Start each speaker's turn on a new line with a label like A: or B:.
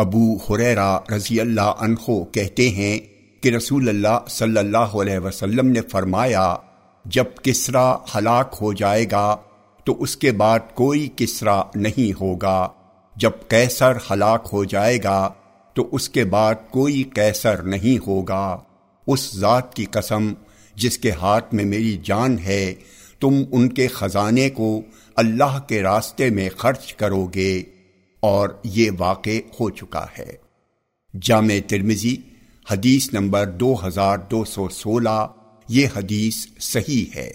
A: ابو حریرا رضی اللہ عنہ کہتے ہیں کہ رسول اللہ صلی اللہ علیہ وسلم نے فرمایا، جب کسرا ہلاک ہو جائے گا، تو اس کے بعد کوئی کسرا نہیں ہوگا۔ جب کیسر ہلاک ہو جائے گا، تو اس کے بعد کوئی کیسر نہیں ہوگا۔ اس ذات کی قسم، جس کے ہاتھ میں میری جان ہے، تم ان کے خزانے کو اللہ کے راستے میں خرچ کرو گے۔ اور یہ واقع ہو چکا ہے۔ جامع ترمزی حدیث نمبر دو ہزار دو سو سولہ، یہ حدیث صحیح ہے۔